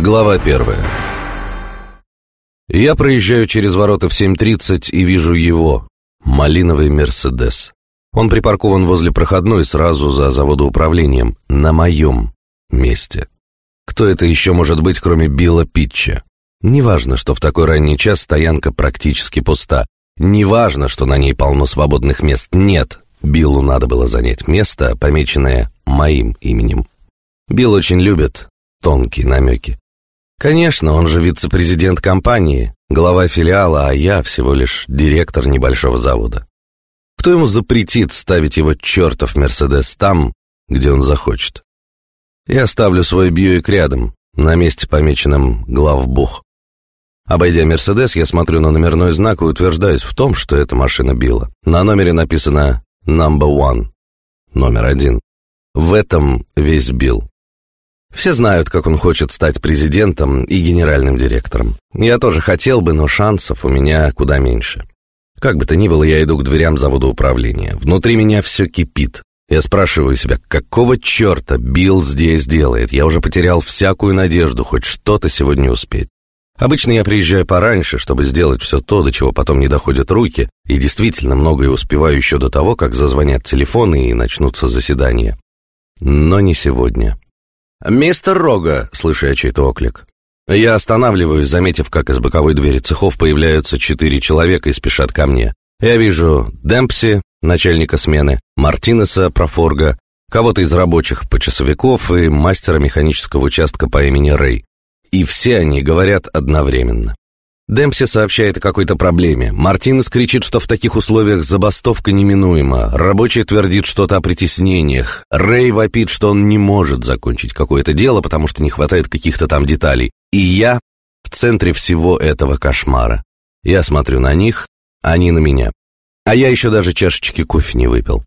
Глава первая. Я проезжаю через ворота в 7.30 и вижу его, малиновый «Мерседес». Он припаркован возле проходной сразу за заводоуправлением, на моем месте. Кто это еще может быть, кроме Билла Питча? Неважно, что в такой ранний час стоянка практически пуста. Неважно, что на ней полно свободных мест. Нет, Биллу надо было занять место, помеченное моим именем. Билл очень любит тонкие намеки. Конечно, он же вице-президент компании, глава филиала, а я всего лишь директор небольшого завода. Кто ему запретит ставить его чертов Мерседес там, где он захочет? Я ставлю свой Бьюик рядом, на месте, помеченном «Главбух». Обойдя Мерседес, я смотрю на номерной знак и утверждаюсь в том, что это машина Билла. На номере написано «Number One», номер один. В этом весь Билл. Все знают, как он хочет стать президентом и генеральным директором. Я тоже хотел бы, но шансов у меня куда меньше. Как бы то ни было, я иду к дверям завода управления. Внутри меня все кипит. Я спрашиваю себя, какого черта Билл здесь делает? Я уже потерял всякую надежду хоть что-то сегодня успеть. Обычно я приезжаю пораньше, чтобы сделать все то, до чего потом не доходят руки, и действительно многое успеваю еще до того, как зазвонят телефоны и начнутся заседания. Но не сегодня. «Мистер Рога!» — слышу я чей-то оклик. Я останавливаюсь, заметив, как из боковой двери цехов появляются четыре человека и спешат ко мне. Я вижу Демпси, начальника смены, Мартинеса, профорга, кого-то из рабочих почасовиков и мастера механического участка по имени Рэй. И все они говорят одновременно. Демпси сообщает о какой-то проблеме. Мартинес кричит, что в таких условиях забастовка неминуема. Рабочий твердит что-то о притеснениях. Рэй вопит, что он не может закончить какое-то дело, потому что не хватает каких-то там деталей. И я в центре всего этого кошмара. Я смотрю на них, они на меня. А я еще даже чашечки кофе не выпил.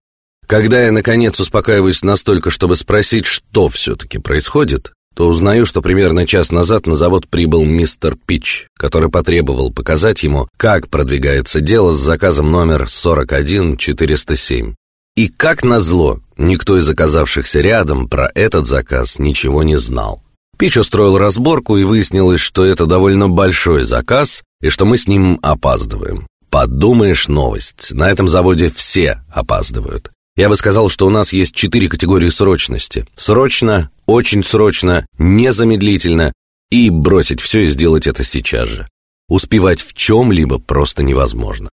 Когда я, наконец, успокаиваюсь настолько, чтобы спросить, что все-таки происходит, то узнаю, что примерно час назад на завод прибыл мистер Пич, который потребовал показать ему, как продвигается дело с заказом номер 41407. И как назло, никто из оказавшихся рядом про этот заказ ничего не знал. Пич устроил разборку и выяснилось, что это довольно большой заказ и что мы с ним опаздываем. Подумаешь, новость. На этом заводе все опаздывают. Я бы сказал, что у нас есть четыре категории срочности. Срочно, очень срочно, незамедлительно и бросить все и сделать это сейчас же. Успевать в чем-либо просто невозможно.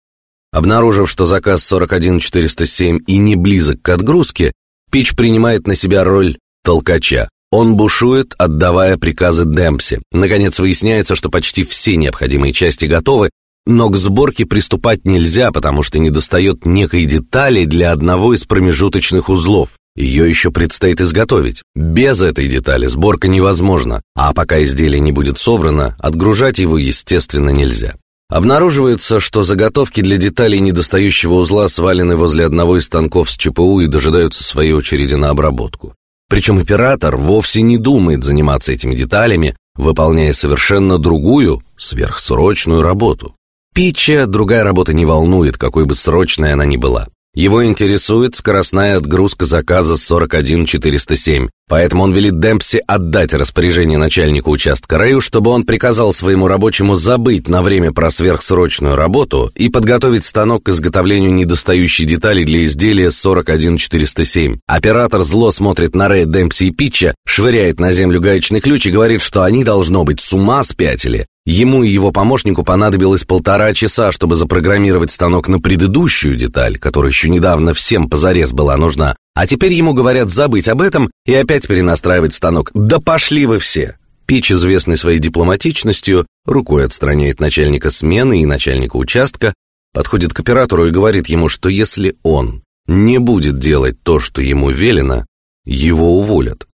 Обнаружив, что заказ 41407 и не близок к отгрузке, Пич принимает на себя роль толкача. Он бушует, отдавая приказы Демпси. Наконец выясняется, что почти все необходимые части готовы, но к сборке приступать нельзя, потому что недостает некой детали для одного из промежуточных узлов. Ее еще предстоит изготовить. Без этой детали сборка невозможна, а пока изделие не будет собрано, отгружать его, естественно, нельзя. Обнаруживается, что заготовки для деталей недостающего узла свалены возле одного из станков с ЧПУ и дожидаются своей очереди на обработку. Причем оператор вовсе не думает заниматься этими деталями, выполняя совершенно другую, сверхсрочную работу. Питча другая работа не волнует, какой бы срочной она ни была. Его интересует скоростная отгрузка заказа 41407, поэтому он велит Демпси отдать распоряжение начальнику участка Рэю, чтобы он приказал своему рабочему забыть на время про сверхсрочную работу и подготовить станок к изготовлению недостающей деталей для изделия 41407. Оператор зло смотрит на Рэя, Демпси и Питча, швыряет на землю гаечный ключ и говорит, что они, должно быть, с ума спятили, Ему и его помощнику понадобилось полтора часа, чтобы запрограммировать станок на предыдущую деталь, которая еще недавно всем позарез была нужна. А теперь ему говорят забыть об этом и опять перенастраивать станок. Да пошли вы все! Пич, известный своей дипломатичностью, рукой отстраняет начальника смены и начальника участка, подходит к оператору и говорит ему, что если он не будет делать то, что ему велено, его уволят.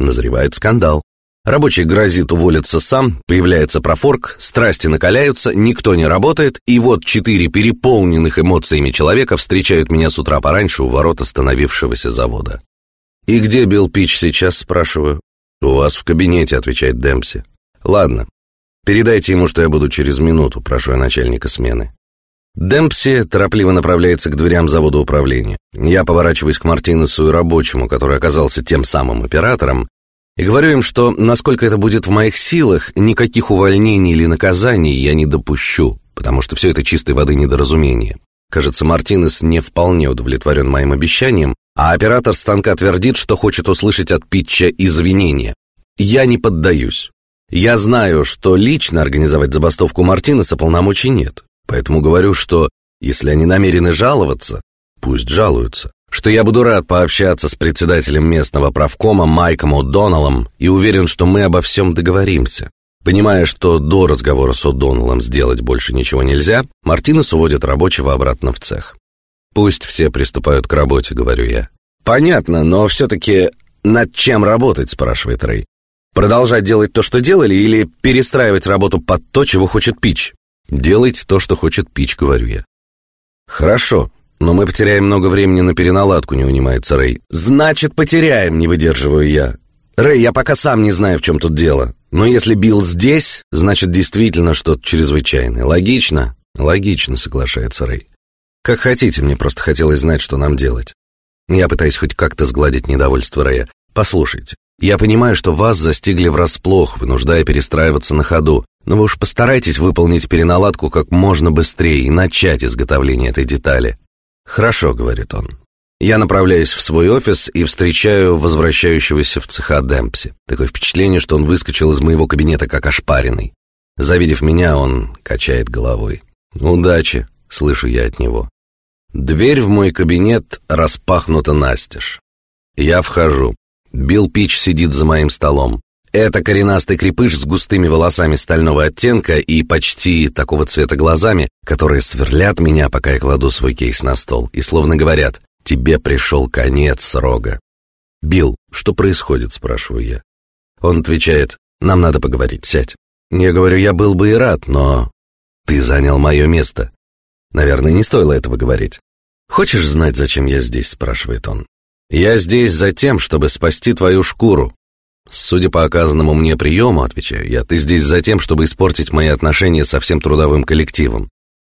Назревает скандал. Рабочий грозит уволиться сам, появляется профорк, страсти накаляются, никто не работает, и вот четыре переполненных эмоциями человека встречают меня с утра пораньше у ворот остановившегося завода. «И где Билл Пич сейчас?» – спрашиваю. «У вас в кабинете», – отвечает Демпси. «Ладно, передайте ему, что я буду через минуту», – прошу я начальника смены. Демпси торопливо направляется к дверям завода управления. Я поворачиваюсь к Мартинесу и рабочему, который оказался тем самым оператором, И говорю им, что, насколько это будет в моих силах, никаких увольнений или наказаний я не допущу, потому что все это чистой воды недоразумение. Кажется, Мартинес не вполне удовлетворен моим обещанием, а оператор станка твердит, что хочет услышать от Питча извинения. Я не поддаюсь. Я знаю, что лично организовать забастовку Мартинеса полномочий нет, поэтому говорю, что если они намерены жаловаться, пусть жалуются что я буду рад пообщаться с председателем местного правкома Майком О'Доннеллом и уверен, что мы обо всем договоримся. Понимая, что до разговора с О'Доннеллом сделать больше ничего нельзя, Мартинес уводит рабочего обратно в цех. «Пусть все приступают к работе», — говорю я. «Понятно, но все-таки над чем работать?» — спрашивает Рэй. «Продолжать делать то, что делали, или перестраивать работу под то, чего хочет Пич?» «Делайте то, что хочет Пич», — говорю я. «Хорошо, «Но мы потеряем много времени на переналадку», — не унимается Рэй. «Значит, потеряем», — не выдерживаю я. «Рэй, я пока сам не знаю, в чем тут дело. Но если Билл здесь, значит, действительно что-то чрезвычайное. Логично?» «Логично», — соглашается Рэй. «Как хотите, мне просто хотелось знать, что нам делать». Я пытаюсь хоть как-то сгладить недовольство Рэя. «Послушайте, я понимаю, что вас застигли врасплох, вынуждая перестраиваться на ходу, но вы уж постарайтесь выполнить переналадку как можно быстрее и начать изготовление этой детали. «Хорошо», — говорит он. Я направляюсь в свой офис и встречаю возвращающегося в цеха Демпси. Такое впечатление, что он выскочил из моего кабинета как ошпаренный. Завидев меня, он качает головой. «Удачи», — слышу я от него. Дверь в мой кабинет распахнута настежь. Я вхожу. Билл Пич сидит за моим столом. Это коренастый крепыш с густыми волосами стального оттенка и почти такого цвета глазами, которые сверлят меня, пока я кладу свой кейс на стол, и словно говорят «Тебе пришел конец, Рога». «Билл, что происходит?» – спрашиваю я. Он отвечает «Нам надо поговорить, сядь». Я говорю, я был бы и рад, но ты занял мое место. Наверное, не стоило этого говорить. «Хочешь знать, зачем я здесь?» – спрашивает он. «Я здесь за тем, чтобы спасти твою шкуру, «Судя по оказанному мне приему, — отвечаю я, — ты здесь за тем, чтобы испортить мои отношения со всем трудовым коллективом».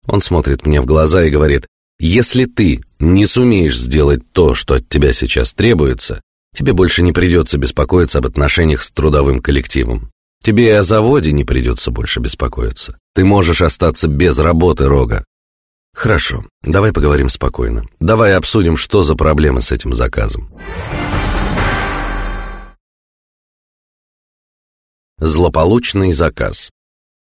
Он смотрит мне в глаза и говорит, «Если ты не сумеешь сделать то, что от тебя сейчас требуется, тебе больше не придется беспокоиться об отношениях с трудовым коллективом. Тебе и о заводе не придется больше беспокоиться. Ты можешь остаться без работы, Рога. Хорошо, давай поговорим спокойно. Давай обсудим, что за проблемы с этим заказом. Злополучный заказ.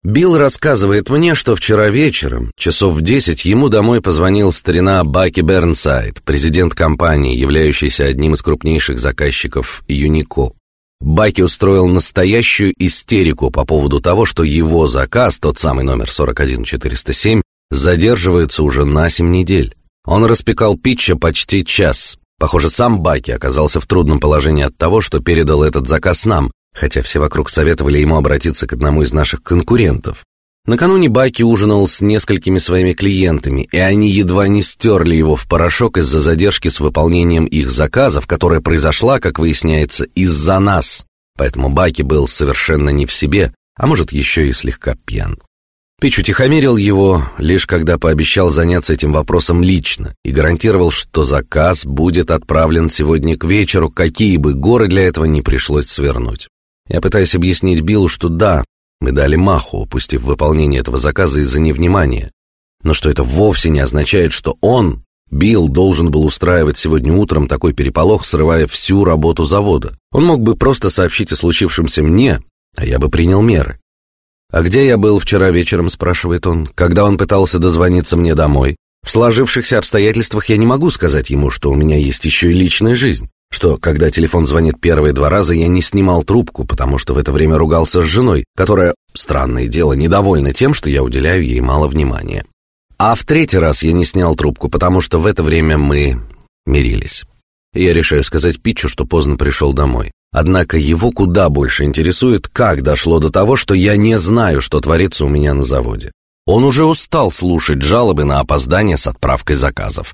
Билл рассказывает мне, что вчера вечером, часов в десять, ему домой позвонил старина Баки Бернсайд, президент компании, являющийся одним из крупнейших заказчиков Юнико. Баки устроил настоящую истерику по поводу того, что его заказ, тот самый номер 41407, задерживается уже на 7 недель. Он распекал Питча почти час. Похоже, сам Баки оказался в трудном положении от того, что передал этот заказ нам, хотя все вокруг советовали ему обратиться к одному из наших конкурентов. Накануне Баки ужинал с несколькими своими клиентами, и они едва не стерли его в порошок из-за задержки с выполнением их заказов, которая произошла, как выясняется, из-за нас. Поэтому Баки был совершенно не в себе, а может, еще и слегка пьян. Пич утихомирил его, лишь когда пообещал заняться этим вопросом лично и гарантировал, что заказ будет отправлен сегодня к вечеру, какие бы горы для этого не пришлось свернуть. Я пытаюсь объяснить Биллу, что да, мы дали маху, упустив выполнение этого заказа из-за невнимания, но что это вовсе не означает, что он, Билл, должен был устраивать сегодня утром такой переполох, срывая всю работу завода. Он мог бы просто сообщить о случившемся мне, а я бы принял меры. «А где я был вчера вечером?» – спрашивает он, когда он пытался дозвониться мне домой. В сложившихся обстоятельствах я не могу сказать ему, что у меня есть еще и личная жизнь что, когда телефон звонит первые два раза, я не снимал трубку, потому что в это время ругался с женой, которая, странное дело, недовольна тем, что я уделяю ей мало внимания. А в третий раз я не снял трубку, потому что в это время мы мирились. Я решаю сказать Питчу, что поздно пришел домой. Однако его куда больше интересует, как дошло до того, что я не знаю, что творится у меня на заводе. Он уже устал слушать жалобы на опоздание с отправкой заказов.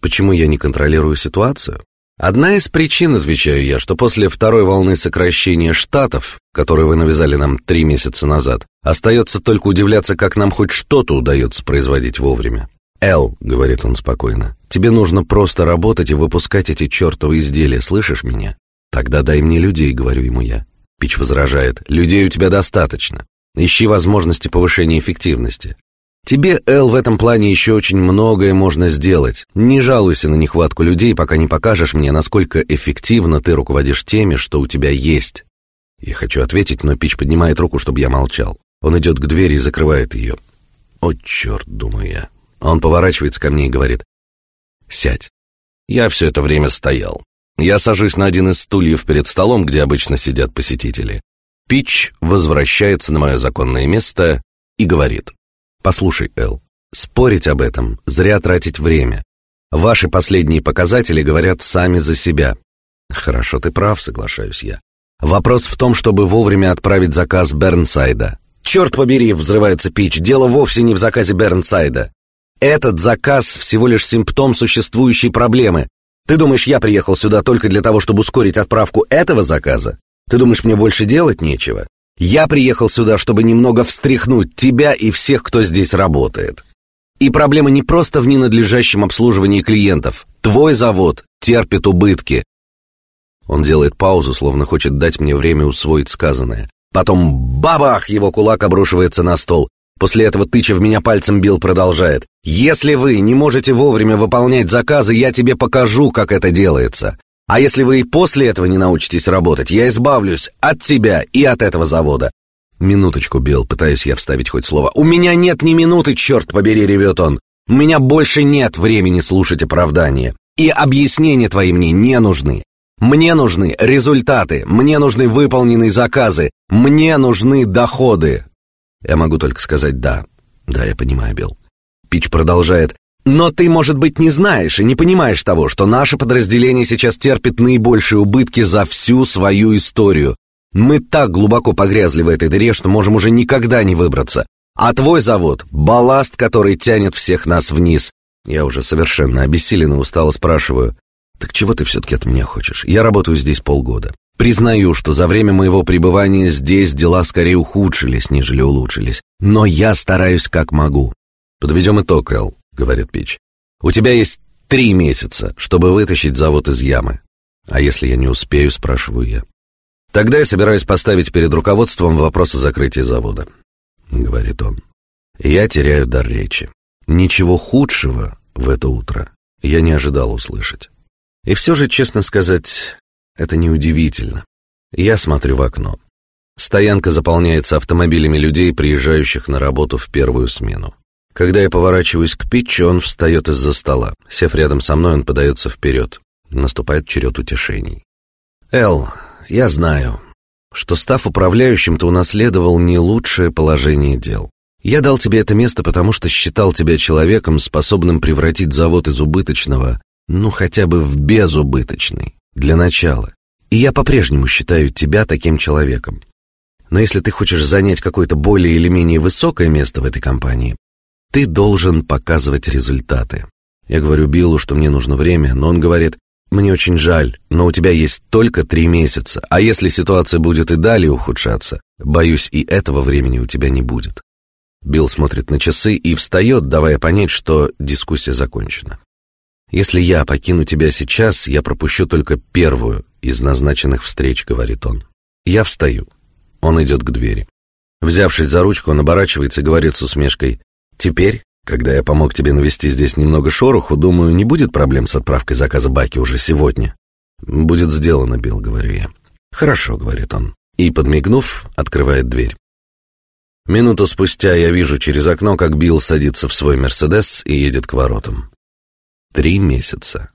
Почему я не контролирую ситуацию? Одна из причин, отвечаю я, что после второй волны сокращения штатов, которую вы навязали нам три месяца назад, остается только удивляться, как нам хоть что-то удается производить вовремя. «Эл», — говорит он спокойно, — «тебе нужно просто работать и выпускать эти чертовы изделия, слышишь меня? «Тогда дай мне людей», — говорю ему я. Пич возражает. «Людей у тебя достаточно. Ищи возможности повышения эффективности. Тебе, Эл, в этом плане еще очень многое можно сделать. Не жалуйся на нехватку людей, пока не покажешь мне, насколько эффективно ты руководишь теми, что у тебя есть». Я хочу ответить, но Пич поднимает руку, чтобы я молчал. Он идет к двери и закрывает ее. «О, черт», — думаю я. Он поворачивается ко мне и говорит. «Сядь». Я все это время стоял. Я сажусь на один из стульев перед столом, где обычно сидят посетители. Пич возвращается на мое законное место и говорит. «Послушай, Эл, спорить об этом, зря тратить время. Ваши последние показатели говорят сами за себя». «Хорошо, ты прав», — соглашаюсь я. «Вопрос в том, чтобы вовремя отправить заказ Бернсайда». «Черт побери!» — взрывается Пич. «Дело вовсе не в заказе Бернсайда. Этот заказ всего лишь симптом существующей проблемы. Ты думаешь, я приехал сюда только для того, чтобы ускорить отправку этого заказа? Ты думаешь, мне больше делать нечего? Я приехал сюда, чтобы немного встряхнуть тебя и всех, кто здесь работает. И проблема не просто в ненадлежащем обслуживании клиентов. Твой завод терпит убытки. Он делает паузу, словно хочет дать мне время усвоить сказанное. Потом бабах, его кулак обрушивается на стол. После этого, тыча в меня пальцем, Билл продолжает. «Если вы не можете вовремя выполнять заказы, я тебе покажу, как это делается. А если вы и после этого не научитесь работать, я избавлюсь от тебя и от этого завода». «Минуточку, Билл, пытаюсь я вставить хоть слово. У меня нет ни минуты, черт побери, ревет он. У меня больше нет времени слушать оправдания. И объяснения твои мне не нужны. Мне нужны результаты, мне нужны выполненные заказы, мне нужны доходы. Я могу только сказать «да». Да, я понимаю, Билл. Пич продолжает. Но ты, может быть, не знаешь и не понимаешь того, что наше подразделение сейчас терпит наибольшие убытки за всю свою историю. Мы так глубоко погрязли в этой дыре, что можем уже никогда не выбраться. А твой завод — балласт, который тянет всех нас вниз. Я уже совершенно обессиленно и устало спрашиваю. Так чего ты все-таки от меня хочешь? Я работаю здесь полгода. Признаю, что за время моего пребывания здесь дела скорее ухудшились, нежели улучшились. Но я стараюсь как могу. Подведем итог, Эл, говорит Пич. У тебя есть три месяца, чтобы вытащить завод из ямы. А если я не успею, спрашиваю я. Тогда я собираюсь поставить перед руководством вопрос о закрытии завода, говорит он. Я теряю дар речи. Ничего худшего в это утро я не ожидал услышать. И все же, честно сказать, это неудивительно. Я смотрю в окно. Стоянка заполняется автомобилями людей, приезжающих на работу в первую смену. Когда я поворачиваюсь к Питчу, он встает из-за стола. Сев рядом со мной, он подается вперед. Наступает черед утешений. «Эл, я знаю, что, став управляющим, ты унаследовал не лучшее положение дел. Я дал тебе это место, потому что считал тебя человеком, способным превратить завод из убыточного, ну, хотя бы в безубыточный. Для начала. И я по-прежнему считаю тебя таким человеком. Но если ты хочешь занять какое-то более или менее высокое место в этой компании, ты должен показывать результаты. Я говорю Биллу, что мне нужно время, но он говорит, мне очень жаль, но у тебя есть только три месяца, а если ситуация будет и далее ухудшаться, боюсь, и этого времени у тебя не будет. Билл смотрит на часы и встает, давая понять, что дискуссия закончена. «Если я покину тебя сейчас, я пропущу только первую из назначенных встреч», — говорит он. Я встаю. Он идет к двери. Взявшись за ручку, он оборачивается и говорит с усмешкой. «Теперь, когда я помог тебе навести здесь немного шороху, думаю, не будет проблем с отправкой заказа Баки уже сегодня». «Будет сделано, Билл», — говорю я. «Хорошо», — говорит он. И, подмигнув, открывает дверь. Минуту спустя я вижу через окно, как Билл садится в свой «Мерседес» и едет к воротам. Три месяца.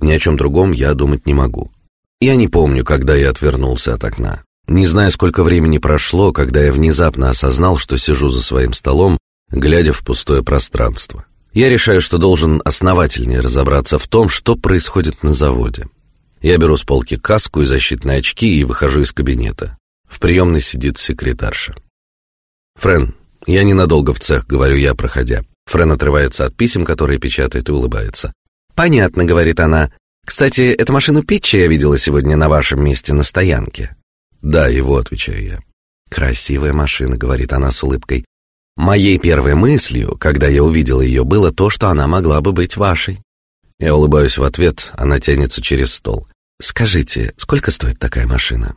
Ни о чем другом я думать не могу. Я не помню, когда я отвернулся от окна. Не знаю, сколько времени прошло, когда я внезапно осознал, что сижу за своим столом, глядя в пустое пространство. Я решаю, что должен основательнее разобраться в том, что происходит на заводе. Я беру с полки каску и защитные очки и выхожу из кабинета. В приемной сидит секретарша. «Френ, я ненадолго в цех», — говорю я, проходя. Френ отрывается от писем, которые печатает, и улыбается. «Понятно», — говорит она. «Кстати, эту машину Питча я видела сегодня на вашем месте на стоянке». «Да, его», — отвечаю я. «Красивая машина», — говорит она с улыбкой. «Моей первой мыслью, когда я увидела ее, было то, что она могла бы быть вашей». Я улыбаюсь в ответ, она тянется через стол. «Скажите, сколько стоит такая машина?»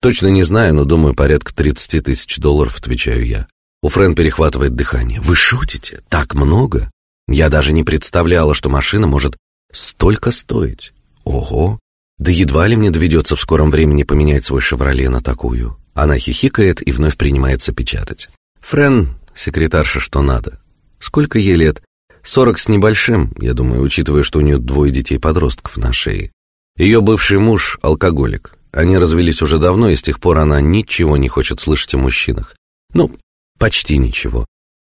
«Точно не знаю, но думаю, порядка 30 тысяч долларов», — отвечаю я. У Френ перехватывает дыхание. «Вы шутите? Так много?» Я даже не представляла, что машина может столько стоить. Ого! Да едва ли мне доведется в скором времени поменять свой «Шевроле» на такую. Она хихикает и вновь принимается печатать. Френ, секретарша, что надо. Сколько ей лет? Сорок с небольшим, я думаю, учитывая, что у нее двое детей-подростков на шее. Ее бывший муж – алкоголик. Они развелись уже давно, и с тех пор она ничего не хочет слышать о мужчинах. Ну, почти ничего.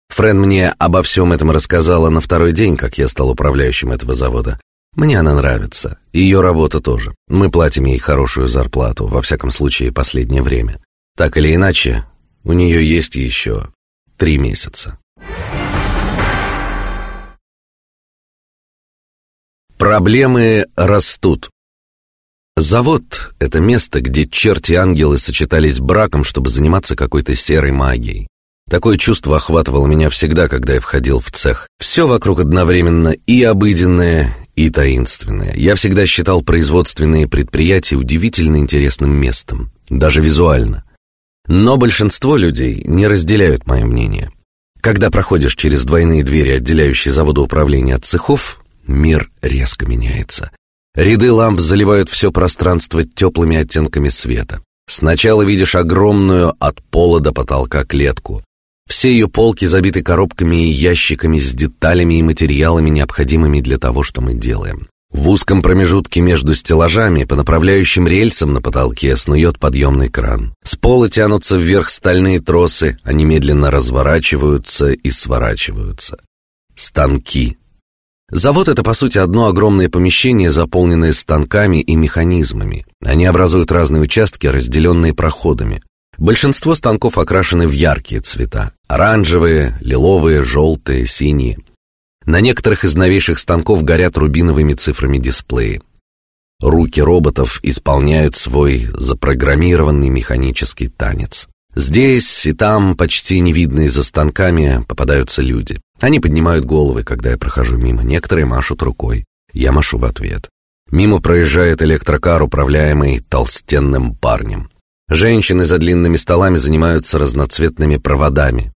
Френ мне обо всем этом рассказала на второй день, как я стал управляющим этого завода. Мне она нравится. Ее работа тоже. Мы платим ей хорошую зарплату, во всяком случае, последнее время. Так или иначе, у нее есть еще три месяца. Проблемы растут. Завод — это место, где черти ангелы сочетались браком, чтобы заниматься какой-то серой магией. Такое чувство охватывало меня всегда, когда я входил в цех. Все вокруг одновременно и обыденное, и таинственное. Я всегда считал производственные предприятия удивительно интересным местом, даже визуально. Но большинство людей не разделяют мое мнение. Когда проходишь через двойные двери, отделяющие заводы управления от цехов, мир резко меняется. Ряды ламп заливают все пространство теплыми оттенками света. Сначала видишь огромную от пола до потолка клетку. Все ее полки забиты коробками и ящиками с деталями и материалами, необходимыми для того, что мы делаем. В узком промежутке между стеллажами по направляющим рельсам на потолке снует подъемный кран. С пола тянутся вверх стальные тросы, они медленно разворачиваются и сворачиваются. Станки. Завод — это, по сути, одно огромное помещение, заполненное станками и механизмами. Они образуют разные участки, разделенные проходами. Большинство станков окрашены в яркие цвета – оранжевые, лиловые, желтые, синие. На некоторых из новейших станков горят рубиновыми цифрами дисплеи. Руки роботов исполняют свой запрограммированный механический танец. Здесь и там, почти не видные за станками, попадаются люди. Они поднимают головы, когда я прохожу мимо. Некоторые машут рукой. Я машу в ответ. Мимо проезжает электрокар, управляемый толстенным парнем. Женщины за длинными столами занимаются разноцветными проводами.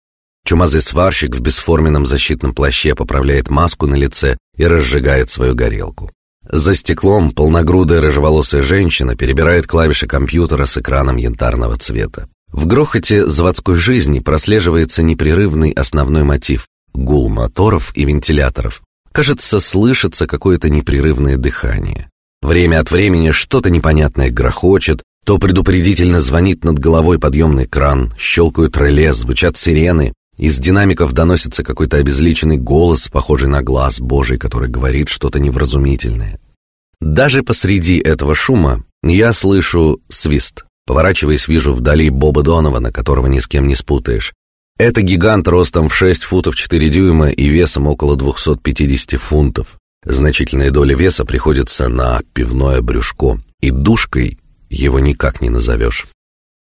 Чумазый сварщик в бесформенном защитном плаще поправляет маску на лице и разжигает свою горелку. За стеклом полногрудая рыжеволосая женщина перебирает клавиши компьютера с экраном янтарного цвета. В грохоте заводской жизни прослеживается непрерывный основной мотив – гул моторов и вентиляторов. Кажется, слышится какое-то непрерывное дыхание. Время от времени что-то непонятное грохочет, то предупредительно звонит над головой подъемный кран, щелкают реле, звучат сирены. Из динамиков доносится какой-то обезличенный голос, похожий на глаз Божий, который говорит что-то невразумительное. Даже посреди этого шума я слышу свист. Поворачиваясь, вижу вдали Боба Донована, которого ни с кем не спутаешь. Это гигант ростом в 6 футов 4 дюйма и весом около 250 фунтов. Значительная доля веса приходится на пивное брюшко. И душкой его никак не назовешь.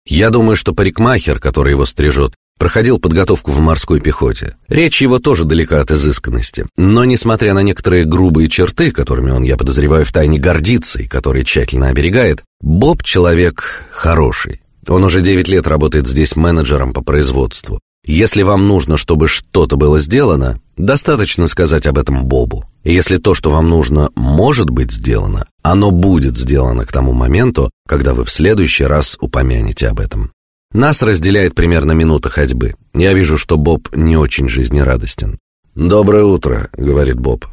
Я думаю, что парикмахер, который его стрижет, проходил подготовку в морской пехоте. Речь его тоже далека от изысканности. Но, несмотря на некоторые грубые черты, которыми он, я подозреваю, втайне гордится и которые тщательно оберегает, Боб человек хороший. Он уже 9 лет работает здесь менеджером по производству. Если вам нужно, чтобы что-то было сделано, достаточно сказать об этом Бобу. Если то, что вам нужно, может быть сделано, оно будет сделано к тому моменту, когда вы в следующий раз упомянете об этом. Нас разделяет примерно минута ходьбы. Я вижу, что Боб не очень жизнерадостен. «Доброе утро», — говорит Боб.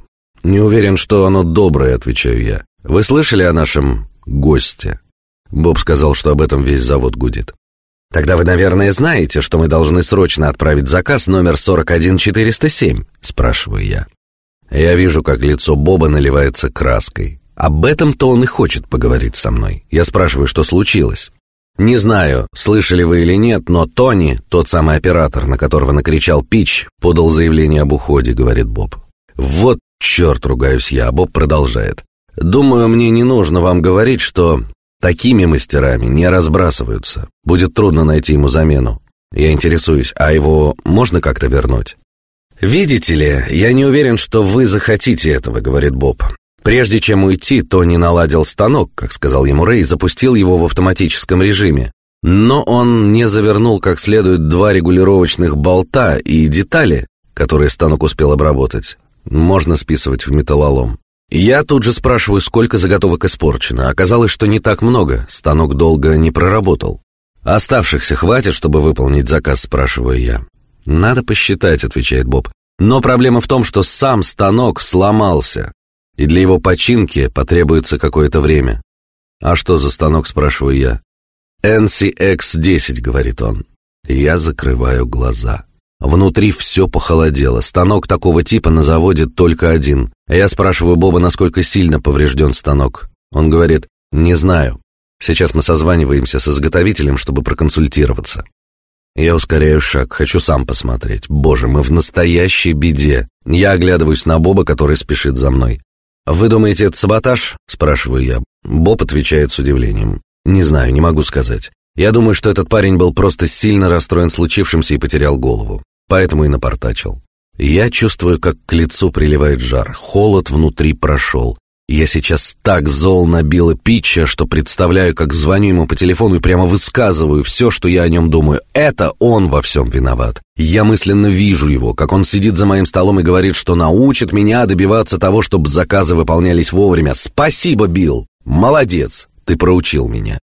«Не уверен, что оно доброе», — отвечаю я. «Вы слышали о нашем госте?» Боб сказал, что об этом весь завод гудит. «Тогда вы, наверное, знаете, что мы должны срочно отправить заказ номер 41407?» — спрашиваю я. Я вижу, как лицо Боба наливается краской. Об этом-то он и хочет поговорить со мной. Я спрашиваю, что случилось. Не знаю, слышали вы или нет, но Тони, тот самый оператор, на которого накричал Пич, подал заявление об уходе, говорит Боб. Вот черт, ругаюсь я, а Боб продолжает. Думаю, мне не нужно вам говорить, что Такими мастерами не разбрасываются. Будет трудно найти ему замену. Я интересуюсь, а его можно как-то вернуть? «Видите ли, я не уверен, что вы захотите этого», — говорит Боб. Прежде чем уйти, Тони наладил станок, как сказал ему Рэй, запустил его в автоматическом режиме. Но он не завернул как следует два регулировочных болта и детали, которые станок успел обработать, можно списывать в металлолом. Я тут же спрашиваю, сколько заготовок испорчено. Оказалось, что не так много, станок долго не проработал. «Оставшихся хватит, чтобы выполнить заказ?» – спрашиваю я. «Надо посчитать», – отвечает Боб. «Но проблема в том, что сам станок сломался, и для его починки потребуется какое-то время». «А что за станок?» – спрашиваю я. «NCX-10», — говорит он. Я закрываю глаза. Внутри все похолодело. Станок такого типа на заводе только один. Я спрашиваю Боба, насколько сильно поврежден станок. Он говорит, не знаю. Сейчас мы созваниваемся с изготовителем, чтобы проконсультироваться. Я ускоряю шаг, хочу сам посмотреть. Боже, мы в настоящей беде. Я оглядываюсь на Боба, который спешит за мной. «Вы думаете, это саботаж?» – спрашиваю я. Боб отвечает с удивлением. Не знаю, не могу сказать. Я думаю, что этот парень был просто сильно расстроен случившимся и потерял голову. Поэтому и напортачил. Я чувствую, как к лицу приливает жар. Холод внутри прошел. Я сейчас так зол на Билла Питча, что представляю, как звоню ему по телефону и прямо высказываю все, что я о нем думаю. Это он во всем виноват. Я мысленно вижу его, как он сидит за моим столом и говорит, что научит меня добиваться того, чтобы заказы выполнялись вовремя. Спасибо, Билл! Молодец! Ты проучил меня.